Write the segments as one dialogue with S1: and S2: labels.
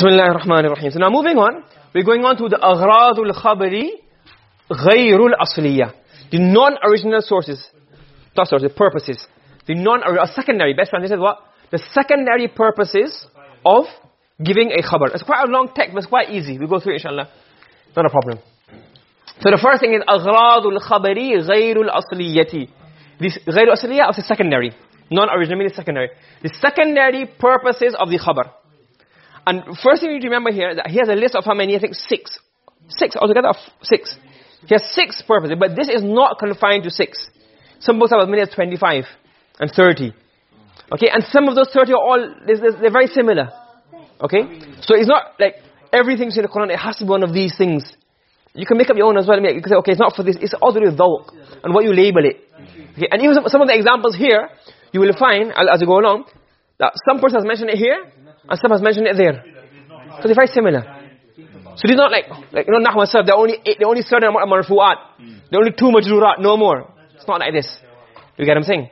S1: Bismillah ar-Rahman ar-Rahim. So now moving on, we're going on to the Aghradul Khabari Ghayrul Asliya. The non-original sources. Not sources, purposes. The non-original, secondary, best friend, this is what? The secondary purposes of giving a khabar. It's quite a long text, but it's quite easy. We'll go through it inshallah. Not a problem. So the first thing is Aghradul Khabari Ghayrul Asliyati. This Ghayrul Asliya is secondary. Non-original means secondary. The secondary purposes of the khabar. And first thing you remember here is that he has a list of how many? I think six. Six altogether of six. He has six purposes, but this is not confined to six. Some books have as many as 25 and 30. Okay, and some of those 30 are all, they're very similar. Okay? So it's not like everything's in the Quran, it has to be one of these things. You can make up your own as well. You can say, okay, it's not for this, it's all to do with and what you label it. Okay, and even some, some of the examples here, you will find, as you go along, that some person has mentioned it here, and some has mentioned it there. So they're very similar. So these not like like you know nahwa sab there only eh, there only certain amount of marfu'at. There only two majrurat no more. It's not like this. You get what i'm saying?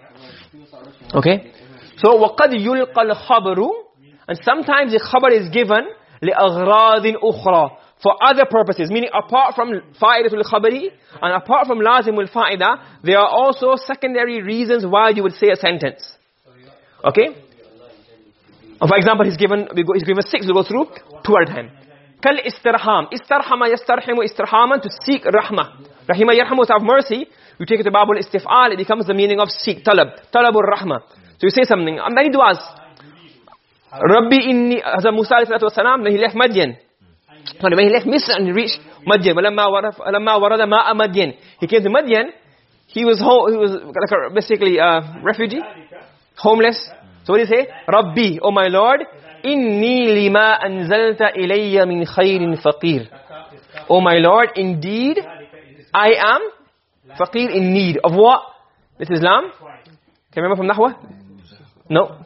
S1: Okay? So waqad yulqa al-khabaru and sometimes the khabar is given li aghradin ukhra for other purposes. Meaning apart from fa'idatul khabari and apart from lazimul fa'ida there are also secondary reasons why you would say a sentence. Okay? for example he's given we go, he's given six we'll go through toward him. kal istirham istarhama yastarhimu istirhaman to seek rahma, rahima yarhamu to have mercy you take it to babul istif'al it becomes the meaning of seek talab. Talabur rahma. so you say something and many duas. Rabbi inni hazrat musa alayhi wasalam when he left madyan when he left misr and he reached madyan walamma waraf lamma warada ma'a madyan he came to madyan he was he was like a, basically a refugee homeless. So what do you say? Rabbi, oh my Lord, inni lima anzalta ilayya min khairin faqir. Oh my Lord, indeed, I am faqir in need. Of what? This is lam? Can you remember from Nahwa? No.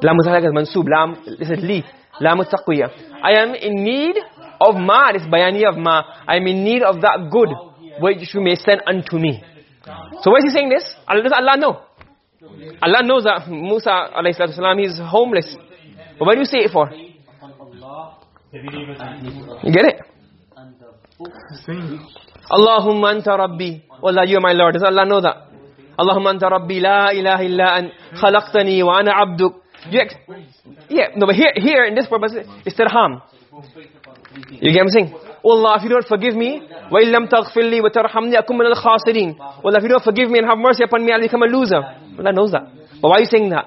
S1: Lam mutahalakat mansub. Lam, this is li. Lam taqwiya. I am in need of ma. This bayani of ma. I am in need of that good which you may send unto me. So why is he saying this? Does Allah know? Allah knows that Musa alayhi is homeless. But what do you say it for? You get it? Allahumma anta rabbi. Allah, you are my Lord. Does Allah know that? Allahumma anta rabbi la ilaha illa an khalaqtani wa ana abduk. Yeah, no, but here, here in this purpose, it's tirham. You get what I'm saying? Oh Allah, if you don't forgive me, وَإِن لَمْ تَغْفِرْ لِي وَتَرْحَمْنِي أَكُمْ مِنَ الْخَاسِرِينَ Allah, if you don't forgive me and have mercy upon me, I'll become a loser. Allah knows that. But why are you saying that?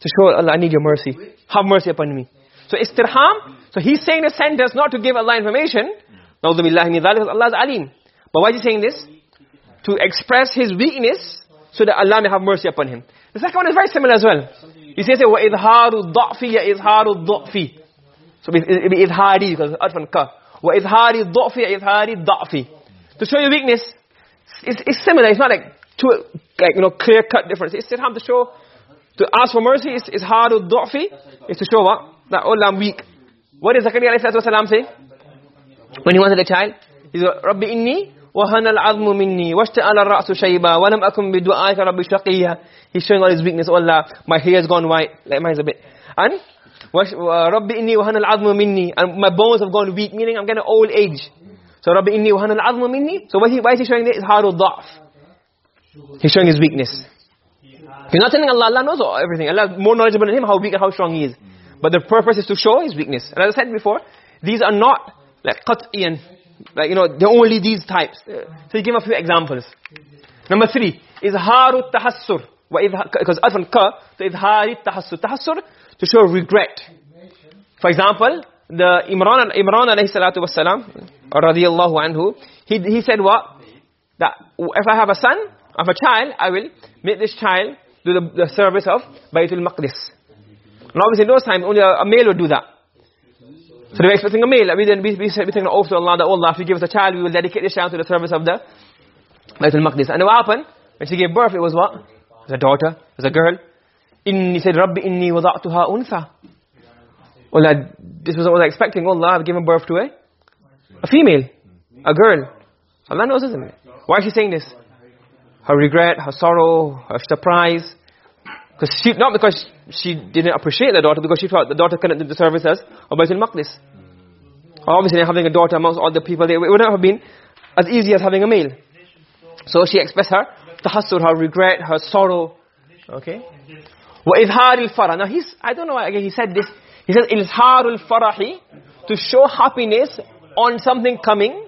S1: To show Allah, I need your mercy. Have mercy upon me. So istirham, so he's saying the sentence not to give Allah information. نَوْذُ بِاللَّهِ مِنْ ذَلِكَ Allah is alim. But why is he saying this? To express his weakness so that Allah may have mercy upon him. The second one is very similar as well. He says, وَإِظْهَارُ الضَّعْفِ يَإِظْهَارُ الضَّعْفِ So it be idhari because arfan ka. وَإِظْهَارِ الضَّعْفِ يَإِظْهَارِ الضَّعْفِ To show your weakness, it's, it's similar. It's not like two, like, you know, clear-cut difference. It's still to show, to ask for mercy is, is hard du'fi, is to show what? That, oh, I'm weak. What did Zakaria alayhi salatu wasalam say? When he wanted a child, he said, Rabbi inni وهن العظم مني واشتعل الرأس شيبا ولم أكن بدعائك ربي شقيا He's showing all his weakness. Oh Allah, my hair has gone white. Like mine's a bit. And ربي إني وهن العظم مني and my bones have gone weak, meaning I'm getting old age. So ربي إني وهن العظم مني. So why is he, why is he showing this? هار الضعف. He's showing his weakness. He's not telling Allah, Allah knows everything. Allah is more knowledgeable than him, how weak and how strong he is. But the purpose is to show his weakness. And as I said before, these are not like qat'iyan. like, you know, they're only these types. Uh, so you give a few examples. Number three, izharu tahassur. Because adhan ka, so izhari tahassur. Tahassur, to show regret. For example, the Imran, Imran alayhi salatu wasalam, radiyallahu anhu, he, he said what? That if I have a son, of a child, I will make this child do the, the service of Baytul Maqdis. And obviously in those times, only a, a male would do that. So they were expecting a male. We then we, we, we oath to Allah that Allah, if you give us a child, we will dedicate this child to the service of the Baytul Maqdis. And what happened? When she gave birth, it was what? It was a daughter, it was a girl. Inni said, Rabbi inni wada'tuha untha. Allah, this was what I was expecting. Allah, I've given birth to a, a female, a girl. Allah knows, isn't it? Why is she saying this? her regret, her sorrow, her surprise. Because she, not because she didn't appreciate the daughter, because she thought the daughter couldn't do the service as Baytul Maqdis. Obviously, having a daughter amongst all the people, it would not have been as easy as having a male. So she expressed her tahassur, her regret, her sorrow. Okay? وَإِظْهَارِ الْفَرَحِ Now he's, I don't know why again he said this. He says, إِظْهَارُ الْفَرَحِ To show happiness on something coming.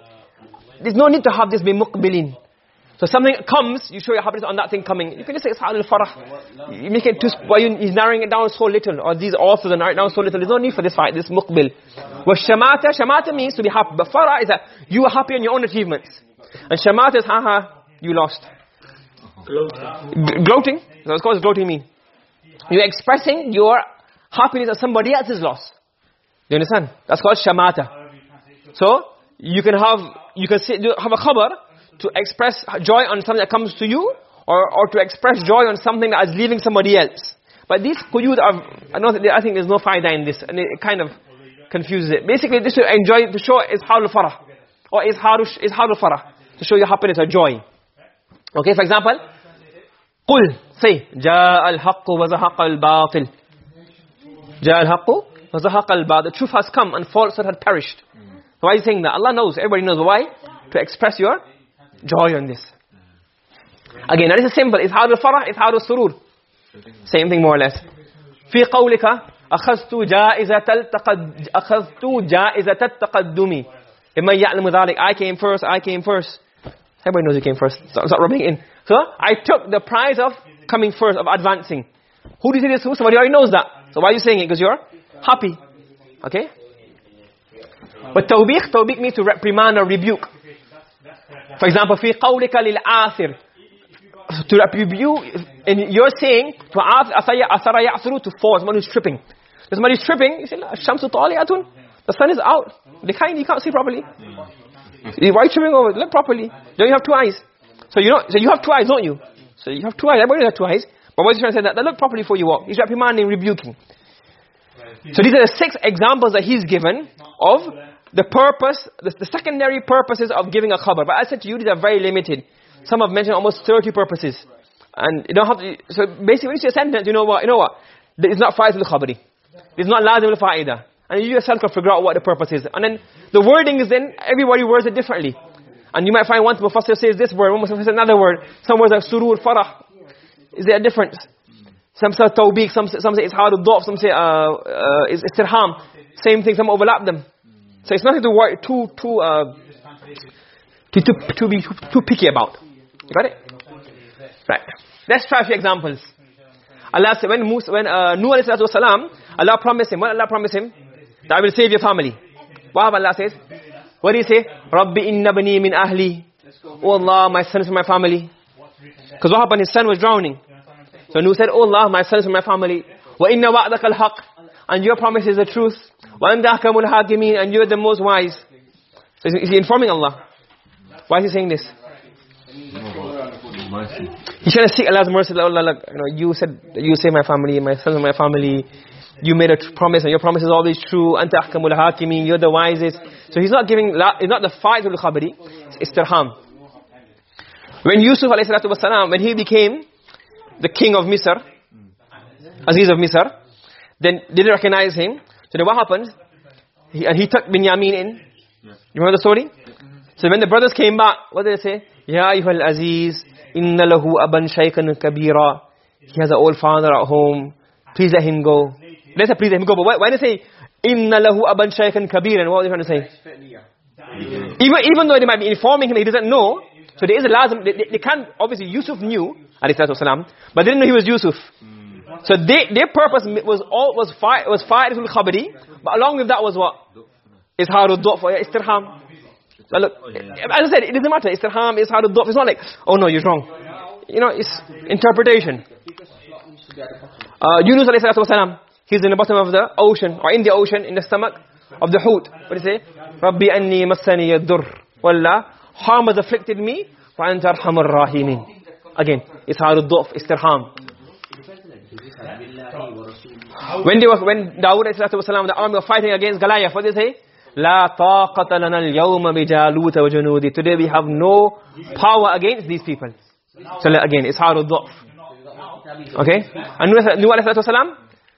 S1: There's no need to have this be muqbilin. So something comes, you show your happiness on that thing coming. You can just say it's al-farah. You make it too, why he's narrowing it down so little. Or these authors are narrowing down so little. There's no need for this fight, this muqbil. What shamata, shamata means to be happy. But farah is that you are happy on your own achievements. And shamata is, haha, you lost. Gloating. Gloating. That's what gloating mean. You're expressing your happiness at somebody else's loss. You understand? That's called shamata. So, you can have, you can say, have a khabar, to express joy on something that comes to you or, or to express joy on something that is leaving somebody else. But these quyud are, I, don't, I think there's no faida in this and it kind of confuses it. Basically this to enjoy, to show is al-farah or is al-farah to show your happiness or joy. Okay, for example, قل say جاء الحق وزهق الباطل جاء الحق وزهق الباطل the truth has come and falsehood had perished. Why are you saying that? Allah knows, everybody knows why? To express your joy on this. Again, that is simple. It's how to farah, it's how to surur. Same thing more or less. في قولك أخذت جائزة التقد أخذت جائزة التقدم لمن يعلم ذلك I came first I came first everybody knows you came first stop, stop rubbing in so I took the prize of coming first of advancing who do you say this to somebody already knows that so why are you saying it because you're happy okay but tawbih tawbih means to reprimand or rebuke for example, في قولك للآثر to rebuke, and you're saying to أثر يعثر to fall, someone who's tripping. If somebody is tripping, you say, الشمس طالعة, the sun is out. The kind you can't see properly. Why tripping over? Look properly. Don't you have two eyes? So you know, so you have two eyes, don't you? So you have two eyes. Everybody has two eyes. But what he's trying to say that, that look properly before you walk. He's reprimanding, rebuking. So these are the six examples that he's given of the purpose, the, the, secondary purposes of giving a khabar. But I said to you, these are very limited. Some have mentioned almost 30 purposes. And you don't have to, so basically when you say a sentence, you know what, you know what? It's not fa'id al-khabari. It's not lazim al-fa'ida. And you yourself can figure out what the purpose is. And then the wording is then, everybody words it differently. And you might find one Mufassir says this word, one Mufassir says another word. Some words are surur, farah. Is there a difference? Some say tawbiq, some, some say it's to some say uh, uh, istirham. Same thing, some overlap them. So it's nothing to worry too too uh to to, to be too, picky about. You got it? Right. Let's try a few examples. Allah said when Musa when uh, Nuh alayhi salatu Allah promised him, what Allah promised him? That I will save your family. What Allah says? What did he say? Rabbi inna bani min ahli. Oh Allah, my son is from my family. Because what happened? His son was drowning. So Nuh said, Oh Allah, my son is from my family. Wa inna wa'daka al-haq. And your promise is the truth. Wa anta ahkamul and you are the most wise. So is he informing Allah? Why is he saying this? He's trying to seek Allah's mercy. Allah, you, know, you said, you say my family, my sons and my family. You made a promise and your promise is always true. Anta ahkamul hakimin, you're the wisest. So he's not giving, it's not the fa'idul khabari, it's istirham. When Yusuf a.s. when he became the king of Misr, Aziz of Misr, then didn't recognize him. So then what happened? He, and he took Binyamin in. You remember the story? Mm-hmm. So when the brothers came back, what did they say? Ya ayyuhal aziz, inna lahu aban shaykhan kabira. He has an old father at home. Please let him go. They say please let him go. But why, why did they say, inna lahu aban shaykhan kabira? And what are they trying to say? Even, even though they might be informing him, he doesn't know. So there is a lazim, they, they, they can't, obviously Yusuf knew, alayhi salatu wasalam, but they didn't know he was Yusuf. Mm. So they, their purpose was all was fi was fa'idatul khabari, but along with that was what? Isharud for istirham. So look, as I said, it doesn't matter. Istirham, isharud du'f. It's not like, oh no, you're wrong. You know, it's interpretation. Uh, Yunus alayhi salatu wasalam, he's in the bottom of the ocean, or in the ocean, in the stomach of the hoot. What do you say? Rabbi anni massani yadur. Wallah, harm has afflicted me, wa anta arhamur rahimin. Again, isharud du'f, istirham. When they were, when Dawood والسلام, the army were fighting against Goliath, what did they say? لا طاقة لنا اليوم بجالوت وجنودي. Today we have no power against these people. So again, it's hard to Okay? And Nuh Nuh alayhi salatu wasalam,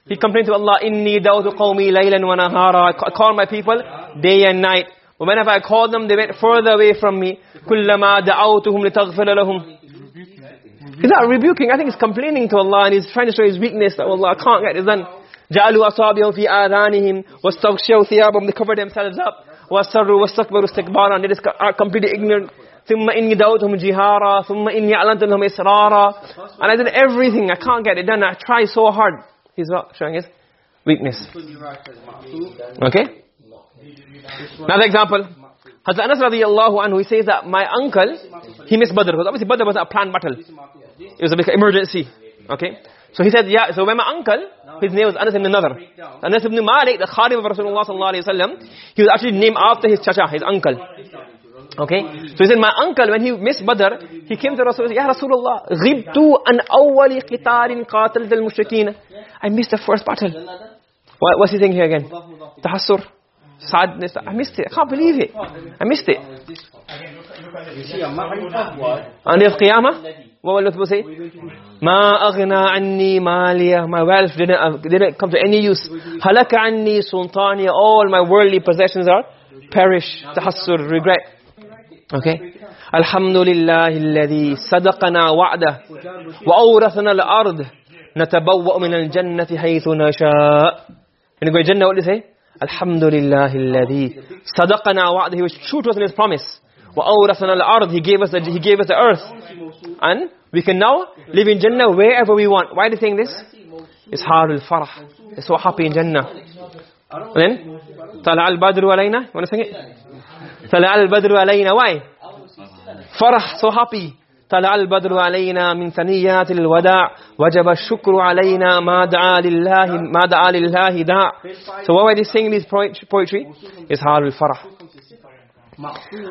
S1: he complained to Allah, Inni dawtu qawmi laylan wa nahara. I ca- call my people day and night. Whenever I called them, they went further away from me. كُلَّمَا دَعَوْتُهُمْ لِتَغْفِرَ لَهُم He's not rebuking, I think he's complaining to Allah and he's trying to show his weakness that Allah, I can't get this done. جَعَلُوا أَصَابِهُمْ فِي آذَانِهِمْ وَاسْتَغْشَوْا ثِيَابَهُمْ They covered themselves up. وَأَسَرُّوا وَاسْتَكْبَرُوا اسْتِكْبَارًا And they just are completely ignorant. ثُمَّ إِنِّي دَعَوْتُهُمْ جِهَارًا ثُمَّ إِنِّي أَعْلَنْتُ لَهُمْ إِسْرَارًا And I did everything, I can't get it done, I try so hard. He's what? Showing his weakness. Okay? Another example. Hazrat Anas radiallahu anhu, he says that my uncle, he missed Badr. Because obviously Badr was a planned battle. It was a big emergency. Okay? So he said, yeah, so when my uncle, his name was Anas ibn Nadar. Anas ibn Malik, the khadim of Rasulullah sallallahu alayhi wa sallam, he was actually named after his chacha, his uncle. Okay? So he said, my uncle, when he missed Badr, he came to Rasulullah, Ya Rasulullah, غِبْتُ an awwali قِتَالٍ قَاتَلْتَ الْمُشْرِكِينَ I missed the first battle. What, what's he saying here again? Tahassur. Sadness. I missed it. I can't believe it. I missed it. On the day of Qiyamah, what will people say? ما أغنى عني مالية My wealth didn't, uh, didn't come to any use. هلك عني سلطانية All my worldly possessions are perish. تحسر, regret. Okay? الحمد لله الذي صدقنا وعده وأورثنا الأرض نتبوأ من الجنة حيث نشاء When you go to Jannah, what do you say? Alhamdulillah alladhi sadaqana wa'dahu was true to us in his promise. Wa awrathana al-ard he gave us the he gave us the earth. And we can now live in jannah wherever we want. Why are you saying this? It's harul farah. It's so happy in jannah. And then tala al-badru alayna. Want to sing it? Tala al-badru alayna. Why? Farah so happy. طلع البدر علينا من ثنيات الوداع وجب الشكر علينا ما دعا لله ما دعا لله داع so why are they singing this poetry it's hard الفرح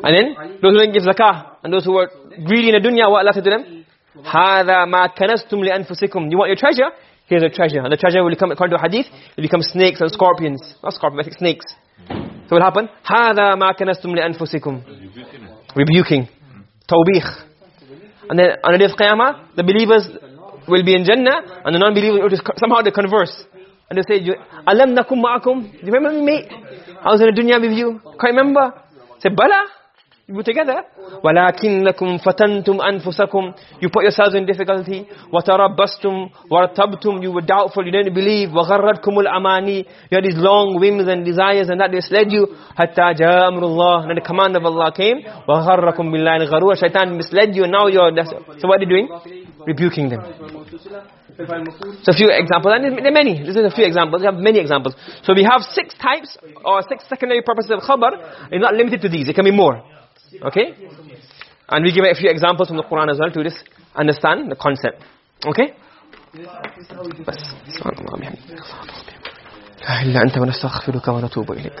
S1: and then those who didn't give zakah and those who were greedy in the dunya what Allah said to them هذا ما كنزتم لأنفسكم you want your treasure here's a treasure and the treasure will become according to hadith it become snakes and scorpions not scorpions but snakes so what happened هذا ما كنزتم لأنفسكم rebuking توبيخ and then on the day of Qiyamah, the believers will be in Jannah, and the non-believers somehow they converse. And they say, Alam nakum ma'akum? Do you remember me? I was in the dunya with you. Can't remember? Say, Bala. You were together. وَلَكِنَّكُمْ فَتَنْتُمْ أَنفُسَكُمْ You put yourselves in difficulty. وَتَرَبَّسْتُمْ وَرْتَبْتُمْ You were doubtful, you didn't believe. وَغَرَّتْكُمُ الْأَمَانِي You had these long whims and desires and that misled you. حَتَّى جَاءَ أَمْرُ اللَّهِ And the command of Allah came. وَغَرَّكُمْ بِاللَّهِ الْغَرُورَ Shaitan misled you and now you're... So what are you doing? Rebuking them. So a few examples, and there are many. This is a few examples. We have many examples. So we have six types or six secondary purposes of khabar. It's not limited to these. It can be more. Okay? And we give a few examples from the Quran as well to just understand the concept. Okay? بس سبحان الله وبحمده لا إله إلا أنت ونستغفرك ونتوب إليك